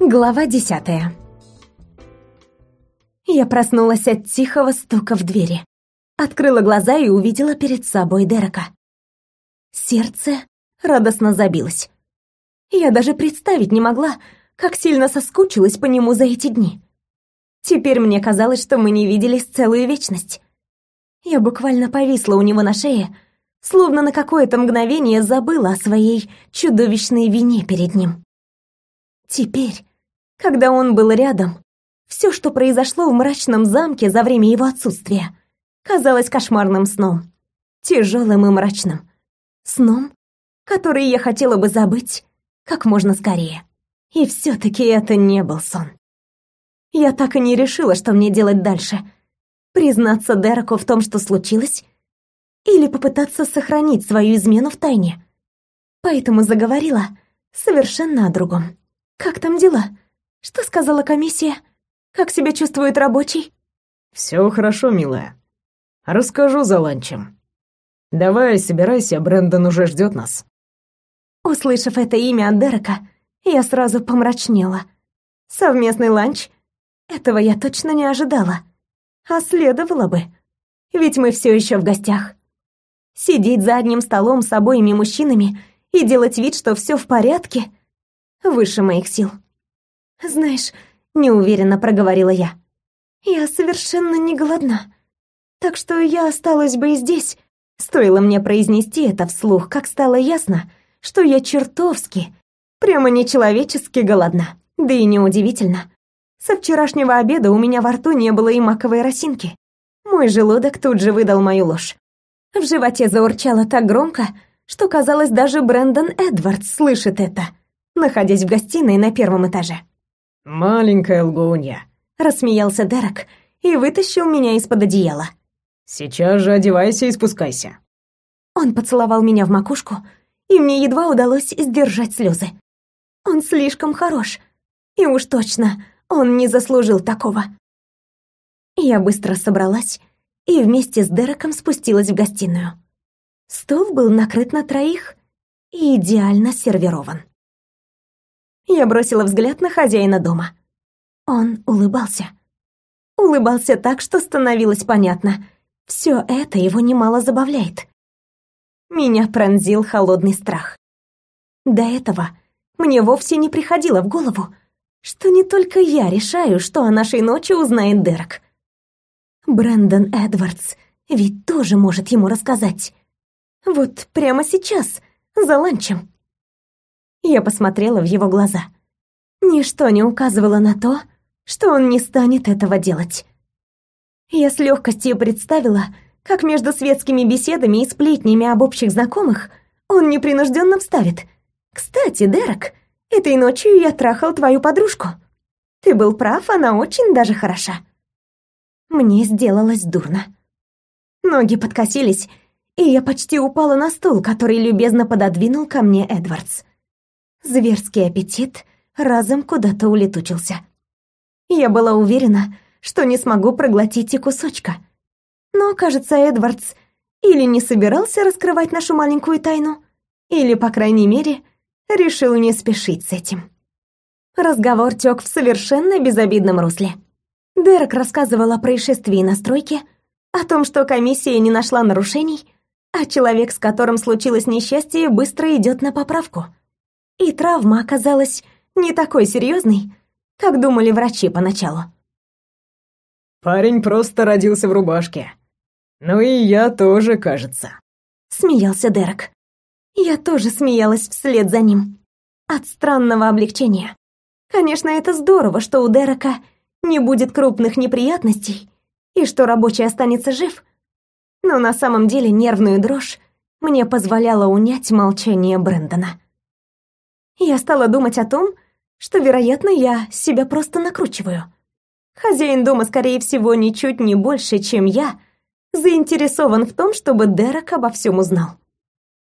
Глава десятая. Я проснулась от тихого стука в двери. Открыла глаза и увидела перед собой Дерека. Сердце радостно забилось. Я даже представить не могла, как сильно соскучилась по нему за эти дни. Теперь мне казалось, что мы не виделись целую вечность. Я буквально повисла у него на шее, словно на какое-то мгновение забыла о своей чудовищной вине перед ним. Теперь, когда он был рядом, все, что произошло в мрачном замке за время его отсутствия, казалось кошмарным сном, тяжелым и мрачным. Сном, который я хотела бы забыть как можно скорее. И все-таки это не был сон. Я так и не решила, что мне делать дальше. Признаться Дереку в том, что случилось, или попытаться сохранить свою измену в тайне. Поэтому заговорила совершенно о другом. «Как там дела? Что сказала комиссия? Как себя чувствует рабочий?» «Все хорошо, милая. Расскажу за ланчем. Давай, собирайся, Брэндон уже ждет нас». Услышав это имя от Дерека, я сразу помрачнела. Совместный ланч? Этого я точно не ожидала. А следовало бы. Ведь мы все еще в гостях. Сидеть за одним столом с обоими мужчинами и делать вид, что все в порядке, выше моих сил. Знаешь, неуверенно проговорила я. Я совершенно не голодна. Так что я осталась бы и здесь. Стоило мне произнести это вслух, как стало ясно, что я чертовски, прямо нечеловечески голодна. Да и неудивительно. Со вчерашнего обеда у меня во рту не было и маковой росинки. Мой желудок тут же выдал мою ложь. В животе заурчало так громко, что казалось, даже Брэндон Эдвардс слышит это, находясь в гостиной на первом этаже. «Маленькая лгунья», — рассмеялся Дерек и вытащил меня из-под одеяла. «Сейчас же одевайся и спускайся». Он поцеловал меня в макушку, и мне едва удалось сдержать слезы. Он слишком хорош, и уж точно он не заслужил такого. Я быстро собралась и вместе с Дереком спустилась в гостиную. Стол был накрыт на троих и идеально сервирован. Я бросила взгляд на хозяина дома. Он улыбался. Улыбался так, что становилось понятно. Все это его немало забавляет. Меня пронзил холодный страх. До этого мне вовсе не приходило в голову, что не только я решаю, что о нашей ночи узнает Дерек. Брэндон Эдвардс ведь тоже может ему рассказать. Вот прямо сейчас, за ланчем. Я посмотрела в его глаза. Ничто не указывало на то, что он не станет этого делать. Я с легкостью представила, как между светскими беседами и сплетнями об общих знакомых он непринужденно вставит. «Кстати, Дерек, этой ночью я трахал твою подружку. Ты был прав, она очень даже хороша». Мне сделалось дурно. Ноги подкосились, и я почти упала на стул, который любезно пододвинул ко мне Эдвардс. Зверский аппетит разом куда-то улетучился. Я была уверена, что не смогу проглотить и кусочка. Но, кажется, Эдвардс или не собирался раскрывать нашу маленькую тайну, или, по крайней мере, решил не спешить с этим. Разговор тек в совершенно безобидном русле. Дерек рассказывал о происшествии на стройке, о том, что комиссия не нашла нарушений, а человек, с которым случилось несчастье, быстро идет на поправку. И травма оказалась не такой серьезной, как думали врачи поначалу. «Парень просто родился в рубашке. Ну и я тоже, кажется», — смеялся Дерек. Я тоже смеялась вслед за ним. От странного облегчения. Конечно, это здорово, что у Дерека не будет крупных неприятностей и что рабочий останется жив. Но на самом деле нервную дрожь мне позволяло унять молчание Брэндона. Я стала думать о том, что, вероятно, я себя просто накручиваю. Хозяин дома, скорее всего, ничуть не больше, чем я, заинтересован в том, чтобы Дерек обо всем узнал.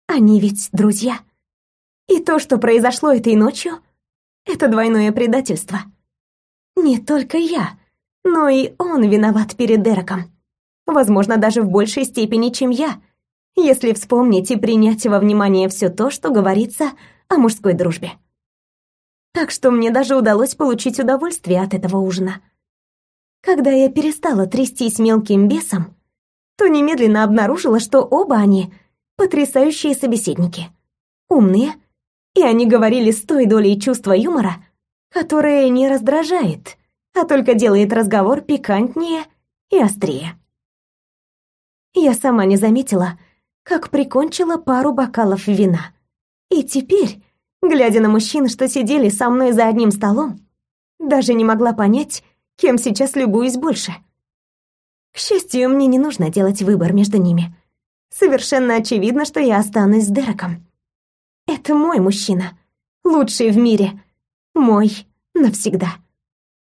Они ведь друзья. И то, что произошло этой ночью, это двойное предательство. Не только я, но и он виноват перед Дереком. Возможно, даже в большей степени, чем я, если вспомнить и принять во внимание все то, что говорится мужской дружбе. Так что мне даже удалось получить удовольствие от этого ужина. Когда я перестала трястись мелким бесом, то немедленно обнаружила, что оба они потрясающие собеседники. Умные, и они говорили с той долей чувства юмора, которое не раздражает, а только делает разговор пикантнее и острее. Я сама не заметила, как прикончила пару бокалов вина. И теперь, глядя на мужчин, что сидели со мной за одним столом, даже не могла понять, кем сейчас любуюсь больше. К счастью, мне не нужно делать выбор между ними. Совершенно очевидно, что я останусь с Дереком. Это мой мужчина, лучший в мире, мой навсегда.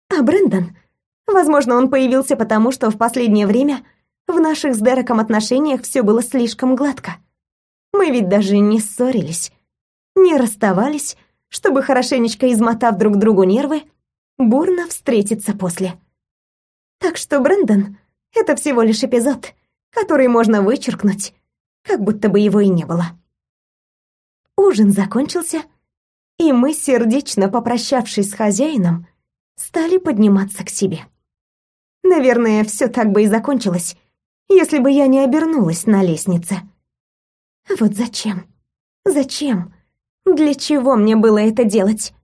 А Брэндон, возможно, он появился потому, что в последнее время в наших с Дереком отношениях все было слишком гладко. Мы ведь даже не ссорились, не расставались, чтобы, хорошенечко измотав друг другу нервы, бурно встретиться после. Так что Брэндон — это всего лишь эпизод, который можно вычеркнуть, как будто бы его и не было. Ужин закончился, и мы, сердечно попрощавшись с хозяином, стали подниматься к себе. Наверное, все так бы и закончилось, если бы я не обернулась на лестнице. Вот зачем? Зачем? Для чего мне было это делать?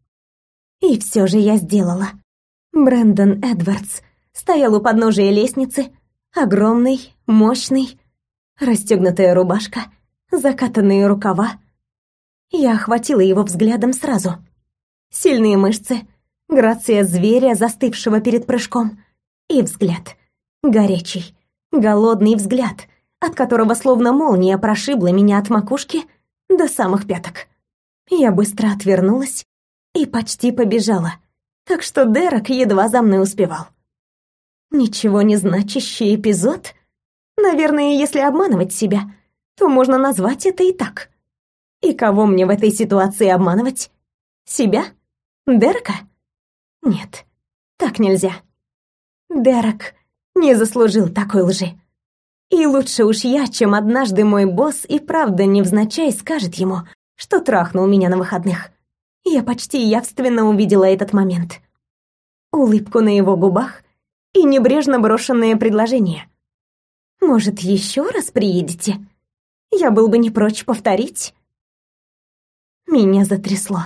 И все же я сделала. Брэндон Эдвардс стоял у подножия лестницы, огромный, мощный, расстегнутая рубашка, закатанные рукава. Я охватила его взглядом сразу. Сильные мышцы, грация зверя, застывшего перед прыжком, и взгляд. Горячий, голодный взгляд, от которого словно молния прошибла меня от макушки до самых пяток. Я быстро отвернулась и почти побежала, так что Дерек едва за мной успевал. Ничего не значащий эпизод? Наверное, если обманывать себя, то можно назвать это и так. И кого мне в этой ситуации обманывать? Себя? Дерека? Нет, так нельзя. Дерек не заслужил такой лжи. И лучше уж я, чем однажды мой босс и правда невзначай скажет ему, что трахнул меня на выходных. Я почти явственно увидела этот момент. Улыбку на его губах и небрежно брошенное предложение. «Может, еще раз приедете? Я был бы не прочь повторить». Меня затрясло.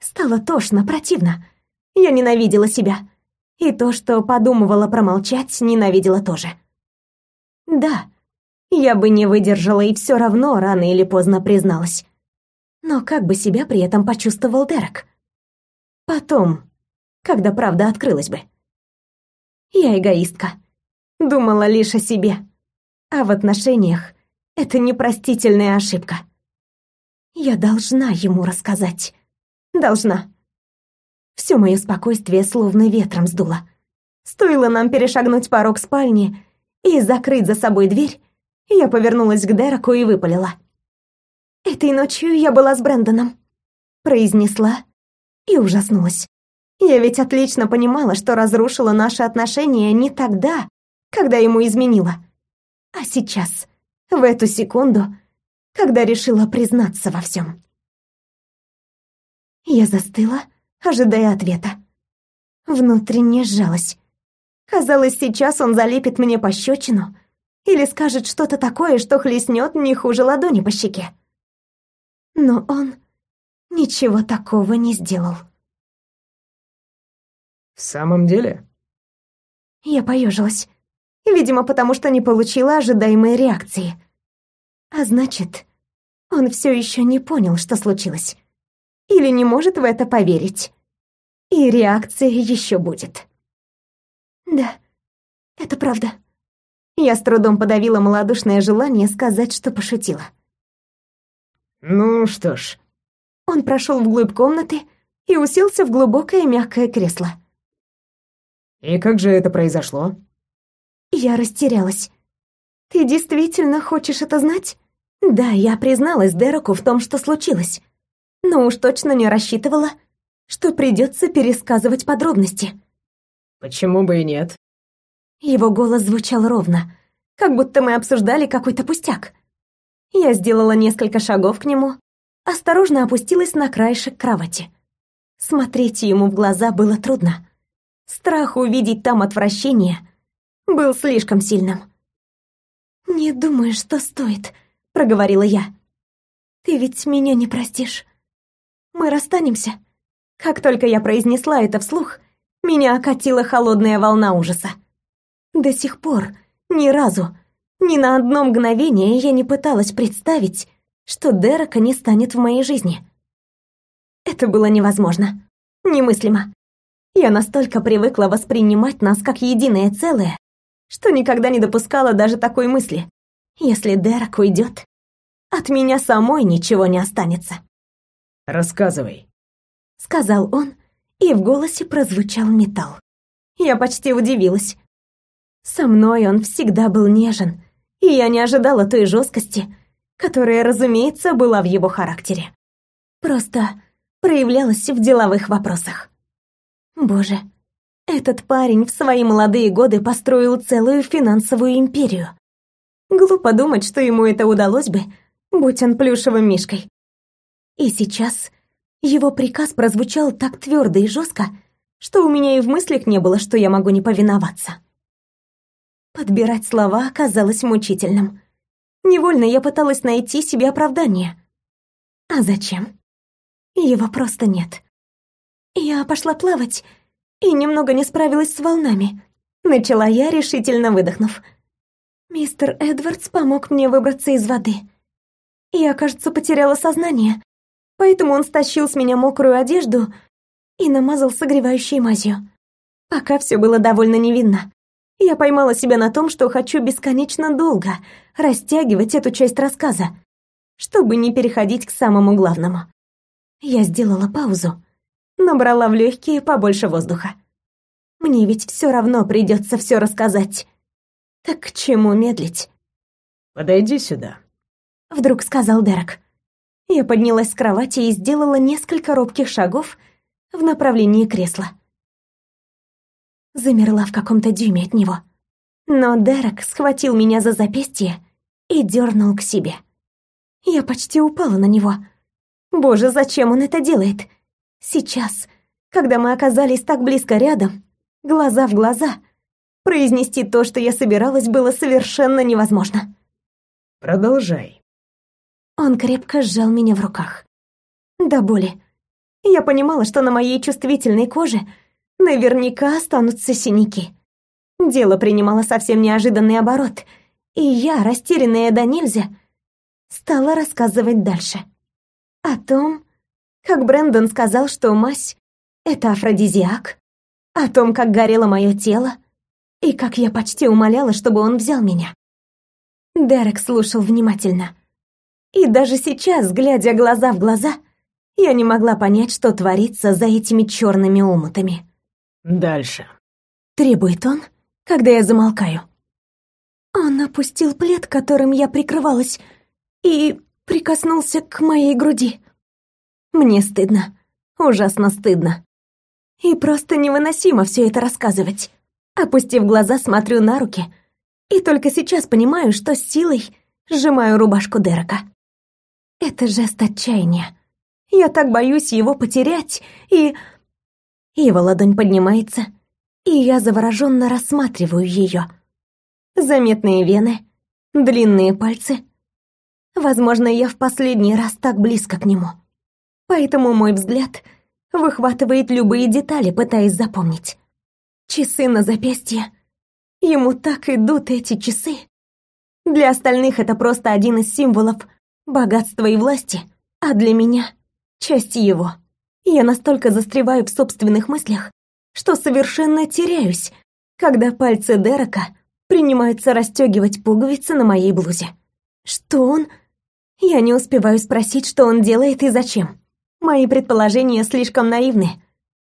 Стало тошно, противно. Я ненавидела себя. И то, что подумывала промолчать, ненавидела тоже. Да, я бы не выдержала и все равно рано или поздно призналась. Но как бы себя при этом почувствовал Дерек? Потом, когда правда открылась бы. Я эгоистка. Думала лишь о себе. А в отношениях это непростительная ошибка. Я должна ему рассказать. Должна. Все мое спокойствие словно ветром сдуло. Стоило нам перешагнуть порог спальни и закрыть за собой дверь, я повернулась к Дереку и выпалила. «Этой ночью я была с Брэндоном», — произнесла и ужаснулась. Я ведь отлично понимала, что разрушила наши отношения не тогда, когда ему изменила, а сейчас, в эту секунду, когда решила признаться во всем. Я застыла, ожидая ответа. Внутренне сжалась. Казалось, сейчас он залепит мне пощечину или скажет что-то такое, что хлестнет не хуже ладони по щеке. Но он ничего такого не сделал. «В самом деле?» Я поежилась. Видимо, потому что не получила ожидаемой реакции. А значит, он все еще не понял, что случилось. Или не может в это поверить. И реакция еще будет. Да, это правда. Я с трудом подавила малодушное желание сказать, что пошутила. Ну что ж. Он прошел вглубь комнаты и уселся в глубокое мягкое кресло. И как же это произошло? Я растерялась. Ты действительно хочешь это знать? Да, я призналась Дереку в том, что случилось. Но уж точно не рассчитывала, что придется пересказывать подробности. Почему бы и нет? Его голос звучал ровно, как будто мы обсуждали какой-то пустяк. Я сделала несколько шагов к нему, осторожно опустилась на краешек кровати. Смотреть ему в глаза было трудно. Страх увидеть там отвращение был слишком сильным. «Не думаю, что стоит», — проговорила я. «Ты ведь меня не простишь. Мы расстанемся». Как только я произнесла это вслух, меня окатила холодная волна ужаса. До сих пор ни разу, ни на одно мгновение я не пыталась представить, что Дерека не станет в моей жизни. Это было невозможно, немыслимо. Я настолько привыкла воспринимать нас как единое целое, что никогда не допускала даже такой мысли. Если Дерек уйдет, от меня самой ничего не останется. «Рассказывай», — сказал он, и в голосе прозвучал металл. Я почти удивилась. Со мной он всегда был нежен, и я не ожидала той жесткости, которая, разумеется, была в его характере. Просто проявлялась в деловых вопросах. Боже, этот парень в свои молодые годы построил целую финансовую империю. Глупо думать, что ему это удалось бы, будь он плюшевым мишкой. И сейчас его приказ прозвучал так твердо и жестко, что у меня и в мыслях не было, что я могу не повиноваться. Подбирать слова оказалось мучительным. Невольно я пыталась найти себе оправдание. А зачем? Его просто нет. Я пошла плавать и немного не справилась с волнами. Начала я, решительно выдохнув. Мистер Эдвардс помог мне выбраться из воды. Я, кажется, потеряла сознание, поэтому он стащил с меня мокрую одежду и намазал согревающей мазью. Пока все было довольно невинно. Я поймала себя на том, что хочу бесконечно долго растягивать эту часть рассказа, чтобы не переходить к самому главному. Я сделала паузу, набрала в легкие побольше воздуха. Мне ведь все равно придется все рассказать. Так к чему медлить? «Подойди сюда», — вдруг сказал Дерек. Я поднялась с кровати и сделала несколько робких шагов в направлении кресла. Замерла в каком-то дюйме от него. Но Дерек схватил меня за запястье и дернул к себе. Я почти упала на него. Боже, зачем он это делает? Сейчас, когда мы оказались так близко рядом, глаза в глаза, произнести то, что я собиралась, было совершенно невозможно. «Продолжай», он крепко сжал меня в руках. До боли. Я понимала, что на моей чувствительной коже наверняка останутся синяки. Дело принимало совсем неожиданный оборот, и я, растерянная до нельзя, стала рассказывать дальше. О том, как Брэндон сказал, что мазь — это афродизиак, о том, как горело мое тело, и как я почти умоляла, чтобы он взял меня. Дерек слушал внимательно. И даже сейчас, глядя глаза в глаза, я не могла понять, что творится за этими черными омутами. «Дальше», — требует он, когда я замолкаю. Он опустил плед, которым я прикрывалась, и прикоснулся к моей груди. Мне стыдно, ужасно стыдно. И просто невыносимо все это рассказывать. Опустив глаза, смотрю на руки, и только сейчас понимаю, что с силой сжимаю рубашку Дерека. Это жест отчаяния. Я так боюсь его потерять, и... Его ладонь поднимается, и я завороженно рассматриваю ее. Заметные вены, длинные пальцы. Возможно, я в последний раз так близко к нему. Поэтому мой взгляд выхватывает любые детали, пытаясь запомнить. Часы на запястье. Ему так идут эти часы. Для остальных это просто один из символов богатства и власти, а для меня — часть его. Я настолько застреваю в собственных мыслях, что совершенно теряюсь, когда пальцы Дерека принимаются расстегивать пуговицы на моей блузе. Что он? Я не успеваю спросить, что он делает и зачем. Мои предположения слишком наивны.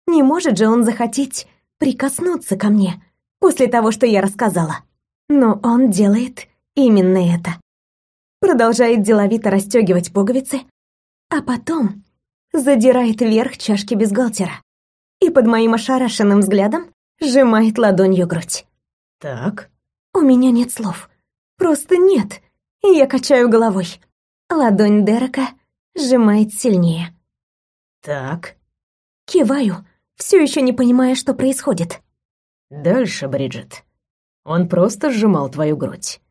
Не может же он захотеть прикоснуться ко мне после того, что я рассказала. Но он делает именно это продолжает деловито расстегивать пуговицы, а потом задирает вверх чашки бюстгальтера и под моим ошарашенным взглядом сжимает ладонью грудь. «Так?» У меня нет слов. Просто нет. Я качаю головой. Ладонь Дерека сжимает сильнее. «Так?» Киваю, все еще не понимая, что происходит. Дальше, Бриджит. Он просто сжимал твою грудь.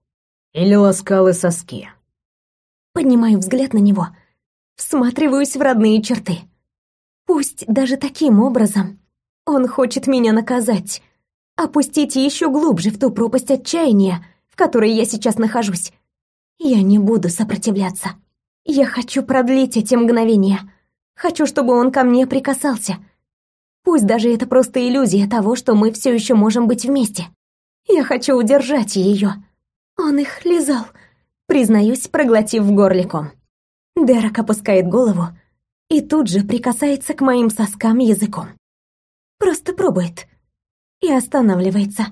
Или ласкал и соски. Поднимаю взгляд на него, всматриваюсь в родные черты. Пусть даже таким образом он хочет меня наказать, опустить еще глубже в ту пропасть отчаяния, в которой я сейчас нахожусь. Я не буду сопротивляться. Я хочу продлить эти мгновения. Хочу, чтобы он ко мне прикасался. Пусть даже это просто иллюзия того, что мы все еще можем быть вместе. Я хочу удержать ее. Он их лизал, признаюсь, проглотив в горле ком. Дерек опускает голову и тут же прикасается к моим соскам языком. Просто пробует и останавливается.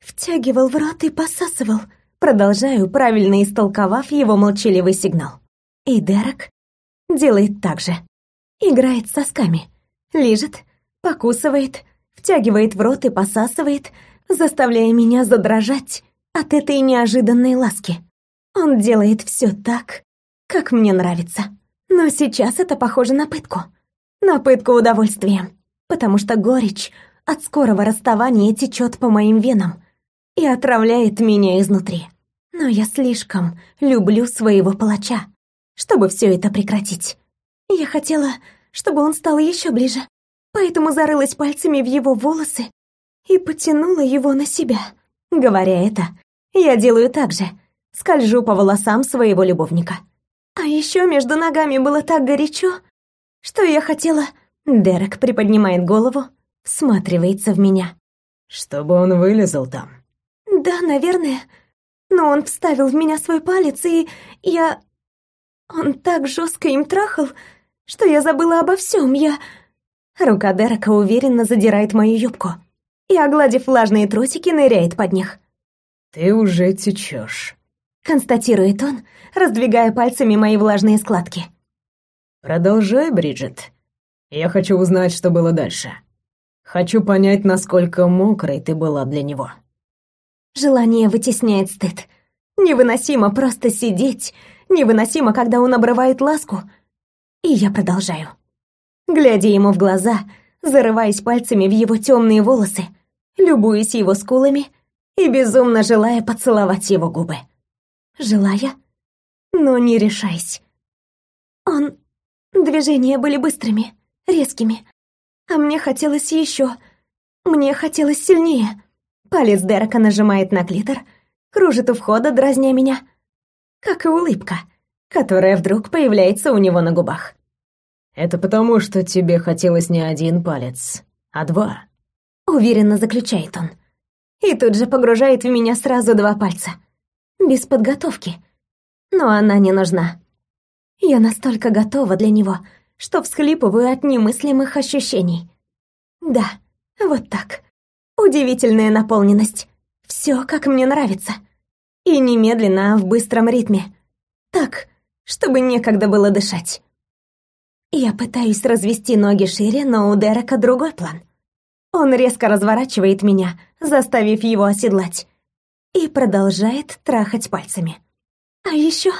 Втягивал в рот и посасывал. Продолжаю, правильно истолковав его молчаливый сигнал. И Дерек делает так же. Играет сосками. Лижет, покусывает, втягивает в рот и посасывает, заставляя меня задрожать от этой неожиданной ласки. Он делает все так, как мне нравится. Но сейчас это похоже на пытку. На пытку удовольствием. Потому что горечь от скорого расставания течет по моим венам и отравляет меня изнутри. Но я слишком люблю своего палача, чтобы все это прекратить. Я хотела, чтобы он стал еще ближе, поэтому зарылась пальцами в его волосы и потянула его на себя. Говоря это, я делаю так же, скольжу по волосам своего любовника. А еще между ногами было так горячо, что я хотела... Дерек приподнимает голову, всматривается в меня. Чтобы он вылезал там. Да, наверное. Но он вставил в меня свой палец, и я... Он так жестко им трахал, что я забыла обо всем. Я... Рука Дерека уверенно задирает мою юбку и, огладив влажные трусики, ныряет под них. «Ты уже течешь», — констатирует он, раздвигая пальцами мои влажные складки. «Продолжай, Бриджит. Я хочу узнать, что было дальше. Хочу понять, насколько мокрой ты была для него». Желание вытесняет стыд. Невыносимо просто сидеть, невыносимо, когда он обрывает ласку. И я продолжаю. Глядя ему в глаза, зарываясь пальцами в его темные волосы, любуясь его скулами и безумно желая поцеловать его губы. Желая, но не решаясь. Он... Движения были быстрыми, резкими. А мне хотелось еще. Мне хотелось сильнее. Палец Дерека нажимает на клитор, кружит у входа, дразня меня. Как и улыбка, которая вдруг появляется у него на губах. «Это потому, что тебе хотелось не один палец, а два», — уверенно заключает он. И тут же погружает в меня сразу два пальца. Без подготовки. Но она не нужна. Я настолько готова для него, что всхлипываю от немыслимых ощущений. Да, вот так. Удивительная наполненность. Все, как мне нравится. И немедленно, в быстром ритме. Так, чтобы некогда было дышать. Я пытаюсь развести ноги шире, но у Дерека другой план. Он резко разворачивает меня, заставив его оседлать, и продолжает трахать пальцами. А еще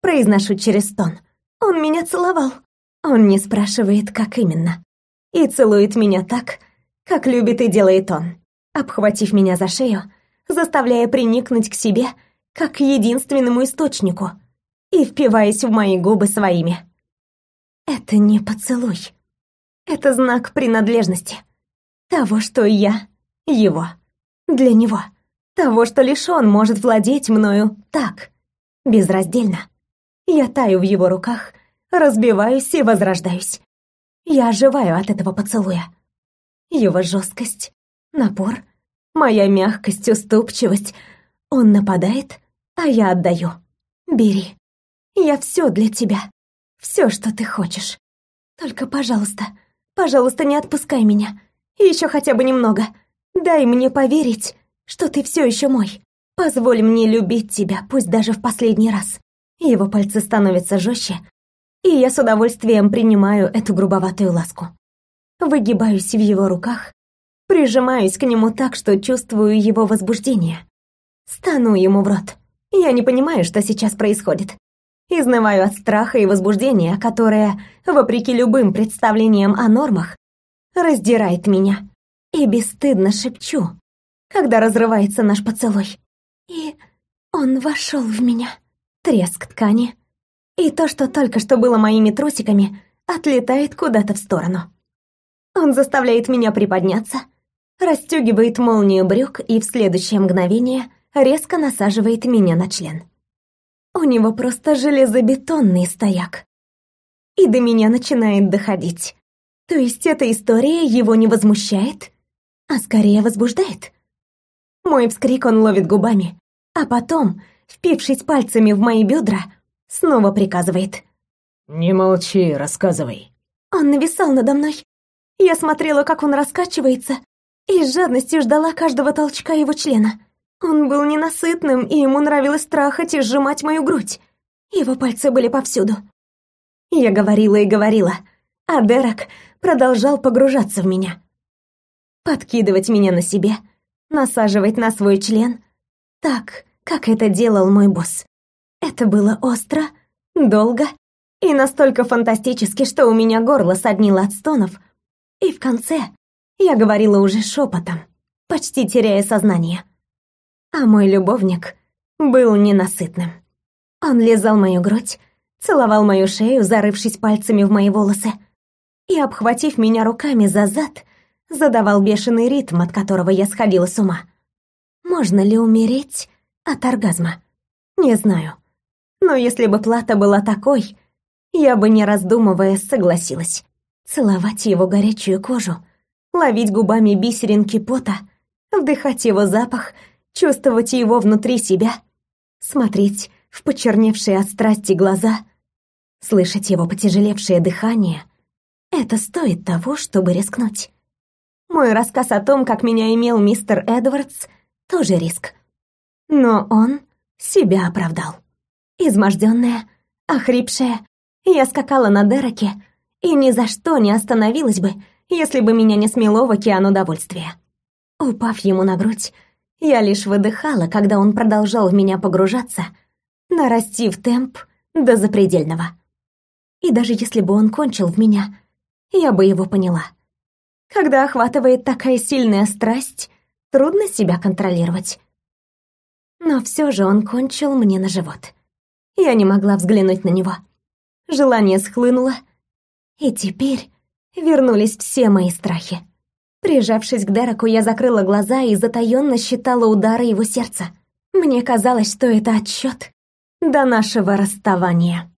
произношу через стон. Он меня целовал. Он не спрашивает, как именно. И целует меня так, как любит и делает он, обхватив меня за шею, заставляя приникнуть к себе, как к единственному источнику, и впиваясь в мои губы своими. Это не поцелуй. Это знак принадлежности. Того, что я его. Для него. Того, что лишь он может владеть мною так, безраздельно. Я таю в его руках, разбиваюсь и возрождаюсь. Я оживаю от этого поцелуя. Его жесткость, напор, моя мягкость, уступчивость. Он нападает, а я отдаю. Бери. Я все для тебя. Все, что ты хочешь. Только, пожалуйста, пожалуйста, не отпускай меня. Еще хотя бы немного. Дай мне поверить, что ты все еще мой. Позволь мне любить тебя, пусть даже в последний раз. Его пальцы становятся жестче, и я с удовольствием принимаю эту грубоватую ласку. Выгибаюсь в его руках, прижимаюсь к нему так, что чувствую его возбуждение. Стану ему в рот. Я не понимаю, что сейчас происходит. Изнываю от страха и возбуждения, которое, вопреки любым представлениям о нормах, раздирает меня. И бесстыдно шепчу, когда разрывается наш поцелуй. И он вошел в меня. Треск ткани. И то, что только что было моими трусиками, отлетает куда-то в сторону. Он заставляет меня приподняться, расстегивает молнию брюк и в следующее мгновение резко насаживает меня на член. У него просто железобетонный стояк. И до меня начинает доходить. То есть эта история его не возмущает, а скорее возбуждает. Мой вскрик он ловит губами, а потом, впившись пальцами в мои бедра, снова приказывает. «Не молчи, рассказывай». Он нависал надо мной. Я смотрела, как он раскачивается, и с жадностью ждала каждого толчка его члена. Он был ненасытным, и ему нравилось трахать и сжимать мою грудь. Его пальцы были повсюду. Я говорила и говорила, а Дерек продолжал погружаться в меня. Подкидывать меня на себе, насаживать на свой член, так, как это делал мой босс. Это было остро, долго и настолько фантастически, что у меня горло соднило от стонов, и в конце я говорила уже шепотом, почти теряя сознание а мой любовник был ненасытным. Он лизал мою грудь, целовал мою шею, зарывшись пальцами в мои волосы, и, обхватив меня руками за зад, задавал бешеный ритм, от которого я сходила с ума. Можно ли умереть от оргазма? Не знаю. Но если бы плата была такой, я бы, не раздумывая, согласилась. Целовать его горячую кожу, ловить губами бисеринки пота, вдыхать его запах — чувствовать его внутри себя, смотреть в почерневшие от страсти глаза, слышать его потяжелевшее дыхание — это стоит того, чтобы рискнуть. Мой рассказ о том, как меня имел мистер Эдвардс, тоже риск. Но он себя оправдал. Изможденная, охрипшая, я скакала на Дереке и ни за что не остановилась бы, если бы меня не смело в океан удовольствия. Упав ему на грудь, я лишь выдыхала, когда он продолжал в меня погружаться, нарастив темп до запредельного. И даже если бы он кончил в меня, я бы его поняла. Когда охватывает такая сильная страсть, трудно себя контролировать. Но все же он кончил мне на живот. Я не могла взглянуть на него. Желание схлынуло, и теперь вернулись все мои страхи. Прижавшись к Дереку, я закрыла глаза и затаённо считала удары его сердца. Мне казалось, что это отсчёт до нашего расставания.